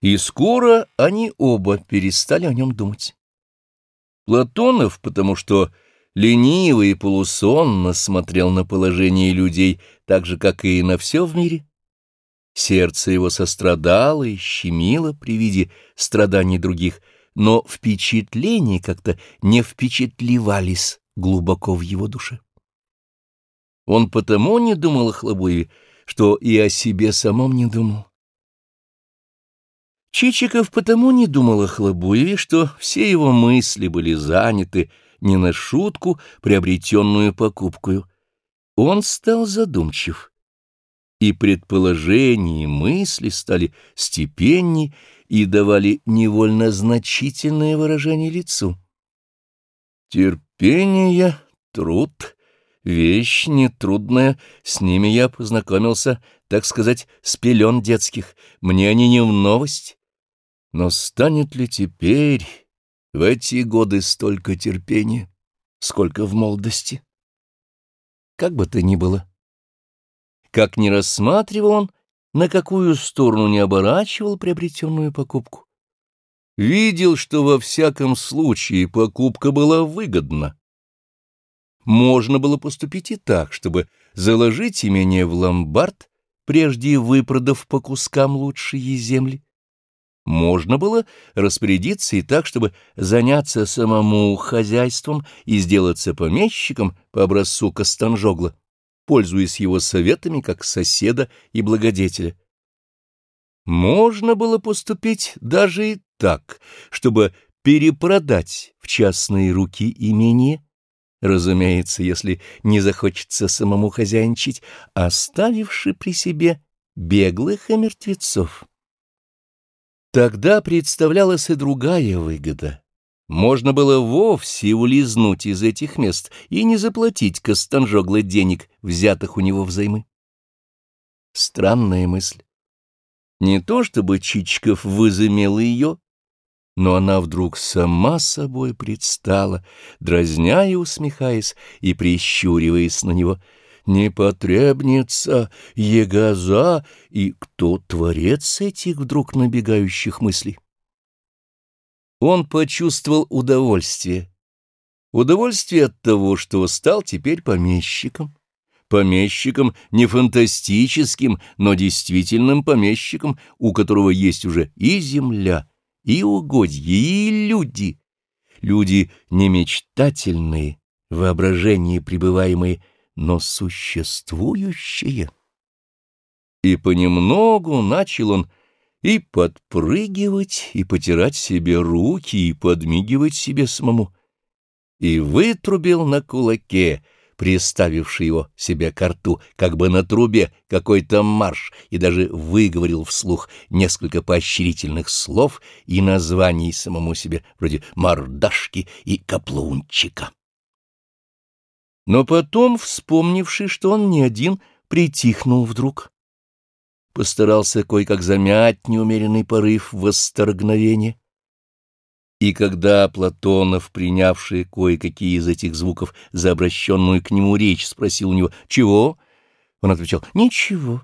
И скоро они оба перестали о нем думать. Платонов, потому что лениво и полусонно смотрел на положение людей, так же, как и на все в мире. Сердце его сострадало и щемило при виде страданий других, но впечатления как-то не впечатливались глубоко в его душе. Он потому не думал о Хлобуеве, что и о себе самом не думал. Чичиков потому не думал о Хлобуеве, что все его мысли были заняты не на шутку приобретенную покупкою. Он стал задумчив, и предположения и мысли стали степенней и давали невольно значительное выражение лицу. Терпение, труд, вещь нетрудная, с ними я познакомился, так сказать, с пелен детских, мне они не в новость. Но станет ли теперь в эти годы столько терпения, сколько в молодости? Как бы то ни было. Как ни рассматривал он, на какую сторону не оборачивал приобретенную покупку. Видел, что во всяком случае покупка была выгодна. Можно было поступить и так, чтобы заложить имение в ломбард, прежде выпродав по кускам лучшие земли можно было распорядиться и так, чтобы заняться самому хозяйством и сделаться помещиком по образцу Костанжогла, пользуясь его советами как соседа и благодетеля. Можно было поступить даже и так, чтобы перепродать в частные руки имение, разумеется, если не захочется самому хозяйничать, оставивши при себе беглых и мертвецов. Тогда представлялась и другая выгода. Можно было вовсе улизнуть из этих мест и не заплатить Костанжогло денег, взятых у него взаймы. Странная мысль. Не то чтобы Чичиков возымел ее, но она вдруг сама собой предстала, дразня и усмехаясь и прищуриваясь на него — не потребница, егоза, и кто творец этих вдруг набегающих мыслей? Он почувствовал удовольствие. Удовольствие от того, что стал теперь помещиком. Помещиком не фантастическим, но действительным помещиком, у которого есть уже и земля, и угодья, и люди. Люди не мечтательные, воображение пребываемые, но существующее. И понемногу начал он и подпрыгивать, и потирать себе руки, и подмигивать себе самому, и вытрубил на кулаке, приставивший его себе к рту, как бы на трубе какой-то марш, и даже выговорил вслух несколько поощрительных слов и названий самому себе, вроде «мордашки» и «каплунчика». Но потом, вспомнивший, что он не один, притихнул вдруг. Постарался кое-как замять неумеренный порыв восторгновения. И когда Платонов, принявший кое-какие из этих звуков за обращенную к нему речь, спросил у него «Чего?», он отвечал «Ничего».